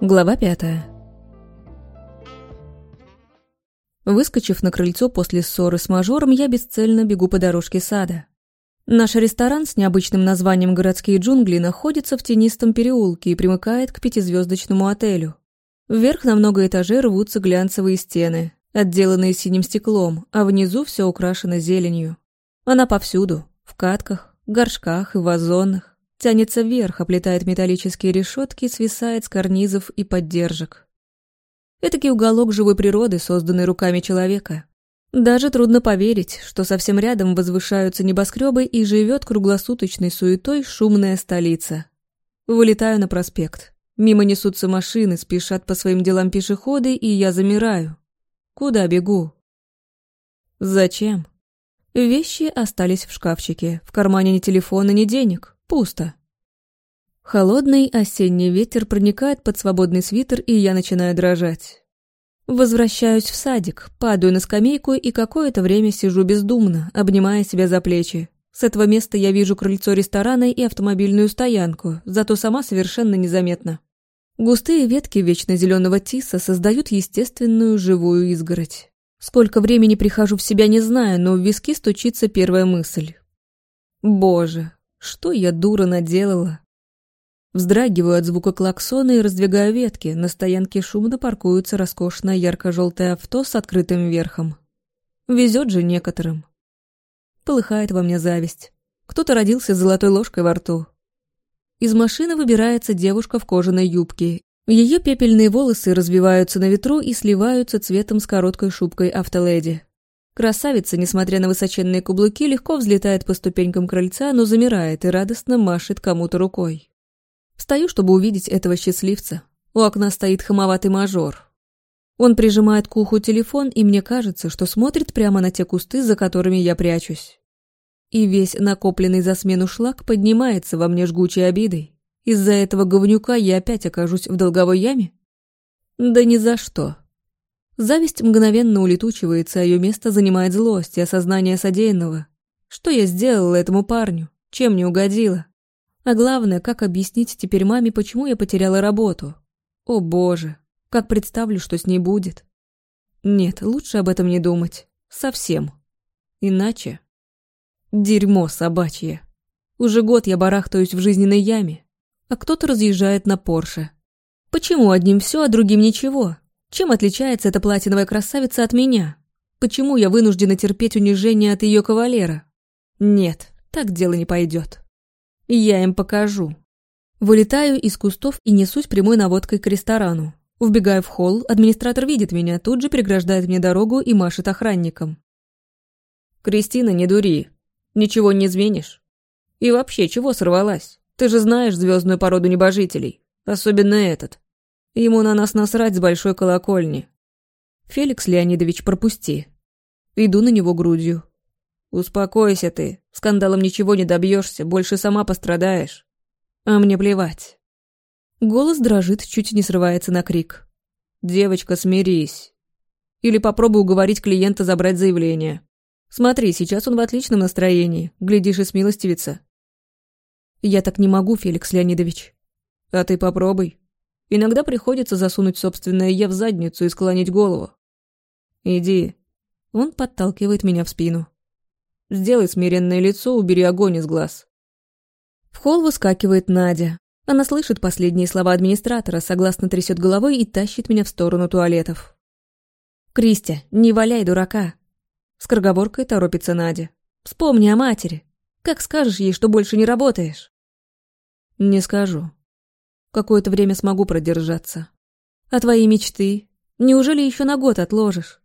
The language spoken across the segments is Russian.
Глава пятая. Выскочив на крыльцо после ссоры с мажором, я бесцельно бегу по дорожке сада. Наш ресторан с необычным названием «Городские джунгли» находится в тенистом переулке и примыкает к пятизвездочному отелю. Вверх на много этажей рвутся глянцевые стены, отделанные синим стеклом, а внизу все украшено зеленью. Она повсюду, в катках, горшках и вазонах. Тянется вверх, оплетает металлические решетки, свисает с карнизов и поддержек. Этакий уголок живой природы, созданный руками человека. Даже трудно поверить, что совсем рядом возвышаются небоскребы и живет круглосуточной суетой шумная столица. Вылетаю на проспект. Мимо несутся машины, спешат по своим делам пешеходы, и я замираю. Куда бегу? Зачем? Вещи остались в шкафчике. В кармане ни телефона, ни денег. Пусто. Холодный осенний ветер проникает под свободный свитер, и я начинаю дрожать. Возвращаюсь в садик, падаю на скамейку и какое-то время сижу бездумно, обнимая себя за плечи. С этого места я вижу крыльцо ресторана и автомобильную стоянку, зато сама совершенно незаметна. Густые ветки вечно зеленого тиса создают естественную живую изгородь. Сколько времени прихожу в себя, не знаю, но в виски стучится первая мысль. Боже, что я дура наделала? Вздрагиваю от звука клаксона и раздвигаю ветки. На стоянке шумно паркуется роскошное ярко-желтое авто с открытым верхом. Везет же некоторым. Полыхает во мне зависть. Кто-то родился с золотой ложкой во рту. Из машины выбирается девушка в кожаной юбке. Ее пепельные волосы развиваются на ветру и сливаются цветом с короткой шубкой автоледи. Красавица, несмотря на высоченные каблуки, легко взлетает по ступенькам крыльца, но замирает и радостно машет кому-то рукой. Встаю, чтобы увидеть этого счастливца. У окна стоит хамоватый мажор. Он прижимает к уху телефон, и мне кажется, что смотрит прямо на те кусты, за которыми я прячусь. И весь накопленный за смену шлак поднимается во мне жгучей обидой. Из-за этого говнюка я опять окажусь в долговой яме? Да ни за что. Зависть мгновенно улетучивается, а ее место занимает злость и осознание содеянного. Что я сделала этому парню? Чем не угодила? А главное, как объяснить теперь маме, почему я потеряла работу? О боже, как представлю, что с ней будет. Нет, лучше об этом не думать. Совсем. Иначе... Дерьмо собачье. Уже год я барахтаюсь в жизненной яме, а кто-то разъезжает на Порше. Почему одним все, а другим ничего? Чем отличается эта платиновая красавица от меня? Почему я вынуждена терпеть унижение от ее кавалера? Нет, так дело не пойдет. Я им покажу. Вылетаю из кустов и несусь прямой наводкой к ресторану. Вбегаю в холл, администратор видит меня, тут же преграждает мне дорогу и машет охранником. «Кристина, не дури. Ничего не изменишь. И вообще, чего сорвалась? Ты же знаешь звездную породу небожителей. Особенно этот. Ему на нас насрать с большой колокольни. Феликс Леонидович, пропусти. Иду на него грудью. «Успокойся ты. Скандалом ничего не добьешься, больше сама пострадаешь. А мне плевать». Голос дрожит, чуть не срывается на крик. «Девочка, смирись. Или попробуй уговорить клиента забрать заявление. Смотри, сейчас он в отличном настроении. Глядишь и смилостивится». «Я так не могу, Феликс Леонидович». «А ты попробуй. Иногда приходится засунуть собственное «я» в задницу и склонить голову. Иди». Он подталкивает меня в спину. Сделай смиренное лицо, убери огонь из глаз. В холл выскакивает Надя. Она слышит последние слова администратора, согласно трясет головой и тащит меня в сторону туалетов. «Кристи, не валяй дурака!» Скороговоркой торопится Надя. «Вспомни о матери. Как скажешь ей, что больше не работаешь?» «Не скажу. Какое-то время смогу продержаться. А твои мечты? Неужели еще на год отложишь?»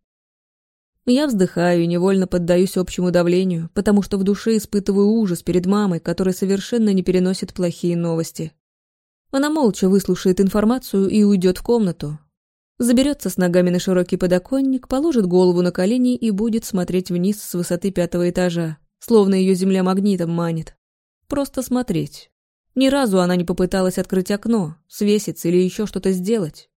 Я вздыхаю и невольно поддаюсь общему давлению, потому что в душе испытываю ужас перед мамой, которая совершенно не переносит плохие новости. Она молча выслушает информацию и уйдет в комнату. Заберется с ногами на широкий подоконник, положит голову на колени и будет смотреть вниз с высоты пятого этажа, словно ее земля магнитом манит. Просто смотреть. Ни разу она не попыталась открыть окно, свеситься или еще что-то сделать.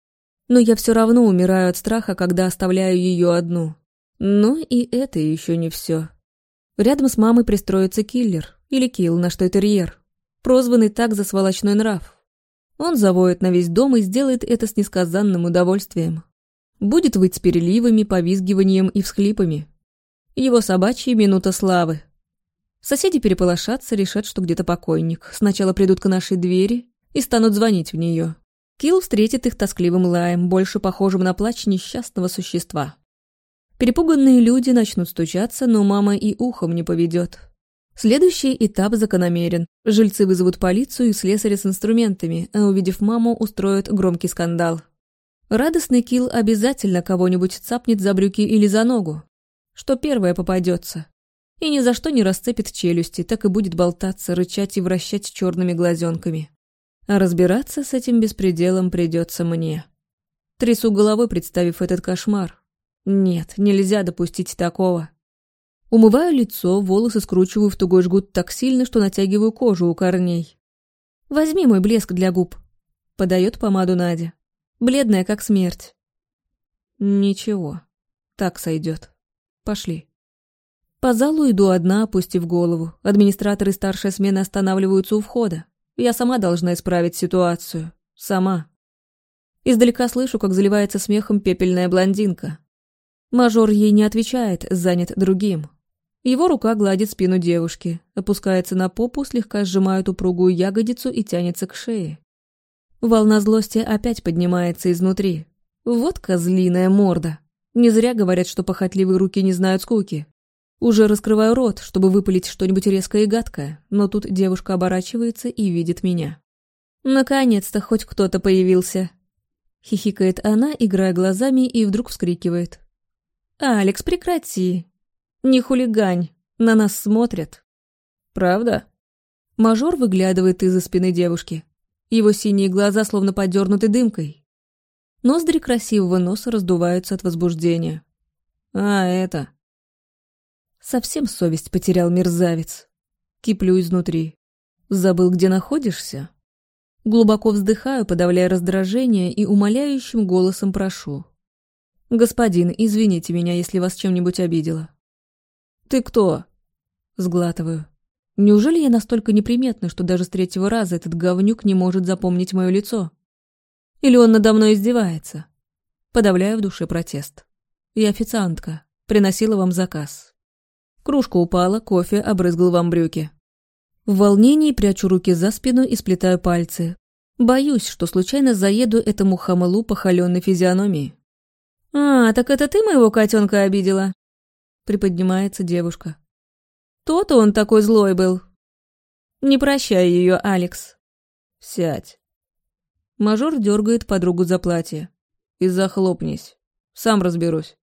Но я все равно умираю от страха, когда оставляю ее одну, но и это еще не все. Рядом с мамой пристроится киллер, или килл на что терьер, прозванный так за сволочной нрав. Он завоет на весь дом и сделает это с несказанным удовольствием. Будет выть с переливами, повизгиванием и всхлипами. Его собачья минута славы. Соседи переполошатся, решат, что где-то покойник. Сначала придут к нашей двери и станут звонить в нее. Килл встретит их тоскливым лаем, больше похожим на плач несчастного существа. Перепуганные люди начнут стучаться, но мама и ухом не поведет. Следующий этап закономерен. Жильцы вызовут полицию и слесаря с инструментами, а увидев маму, устроят громкий скандал. Радостный Килл обязательно кого-нибудь цапнет за брюки или за ногу. Что первое попадется. И ни за что не расцепит челюсти, так и будет болтаться, рычать и вращать черными глазенками. А разбираться с этим беспределом придется мне. Трясу головой, представив этот кошмар. Нет, нельзя допустить такого. Умываю лицо, волосы скручиваю в тугой жгут так сильно, что натягиваю кожу у корней. «Возьми мой блеск для губ», — подает помаду Надя. Бледная, как смерть. «Ничего, так сойдет. Пошли». По залу иду одна, опустив голову. Администраторы и старшая смена останавливаются у входа. Я сама должна исправить ситуацию. Сама. Издалека слышу, как заливается смехом пепельная блондинка. Мажор ей не отвечает, занят другим. Его рука гладит спину девушки, опускается на попу, слегка сжимает упругую ягодицу и тянется к шее. Волна злости опять поднимается изнутри. Вот козлиная морда. Не зря говорят, что похотливые руки не знают скуки. Уже раскрываю рот, чтобы выпалить что-нибудь резкое и гадкое, но тут девушка оборачивается и видит меня. «Наконец-то хоть кто-то появился!» Хихикает она, играя глазами, и вдруг вскрикивает. «Алекс, прекрати! Не хулигань, на нас смотрят!» «Правда?» Мажор выглядывает из-за спины девушки. Его синие глаза словно подернуты дымкой. Ноздри красивого носа раздуваются от возбуждения. «А, это...» Совсем совесть потерял мерзавец. Киплю изнутри. Забыл, где находишься? Глубоко вздыхаю, подавляя раздражение, и умоляющим голосом прошу. «Господин, извините меня, если вас чем-нибудь обидела». «Ты кто?» Сглатываю. Неужели я настолько неприметна, что даже с третьего раза этот говнюк не может запомнить мое лицо? Или он надо мной издевается? Подавляю в душе протест. Я официантка. Приносила вам заказ. Кружка упала, кофе обрызгал вам брюки. В волнении прячу руки за спину и сплетаю пальцы. Боюсь, что случайно заеду этому хамалу по холеной физиономии. «А, так это ты моего котенка обидела?» Приподнимается девушка. То-то он такой злой был. Не прощай ее, Алекс. Сядь. Мажор дергает подругу за платье. И захлопнись. Сам разберусь.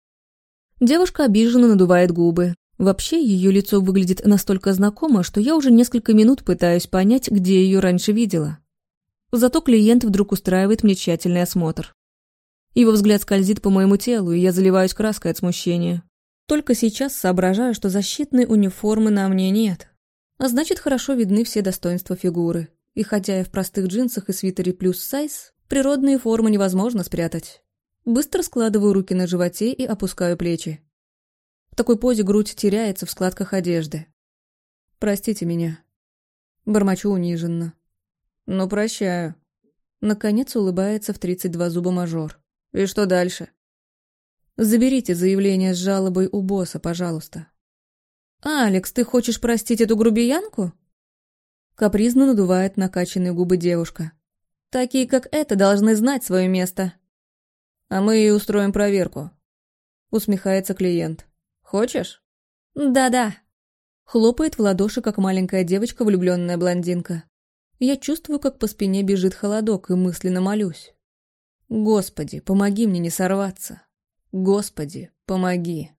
Девушка обиженно надувает губы. Вообще, ее лицо выглядит настолько знакомо, что я уже несколько минут пытаюсь понять, где ее раньше видела. Зато клиент вдруг устраивает мне тщательный осмотр. Его взгляд скользит по моему телу, и я заливаюсь краской от смущения. Только сейчас соображаю, что защитной униформы на мне нет. А значит, хорошо видны все достоинства фигуры. И хотя я в простых джинсах и свитере плюс сайз, природные формы невозможно спрятать. Быстро складываю руки на животе и опускаю плечи. В такой позе грудь теряется в складках одежды. «Простите меня». Бормочу униженно. «Ну, прощаю». Наконец улыбается в 32 зуба мажор. И что дальше? Заберите заявление с жалобой у босса, пожалуйста. «Алекс, ты хочешь простить эту грубиянку?» Капризно надувает накачанные губы девушка. «Такие, как это, должны знать свое место». «А мы и устроим проверку», — усмехается клиент. «Хочешь?» «Да-да», — хлопает в ладоши, как маленькая девочка, влюбленная блондинка. Я чувствую, как по спине бежит холодок, и мысленно молюсь. Господи, помоги мне не сорваться. Господи, помоги.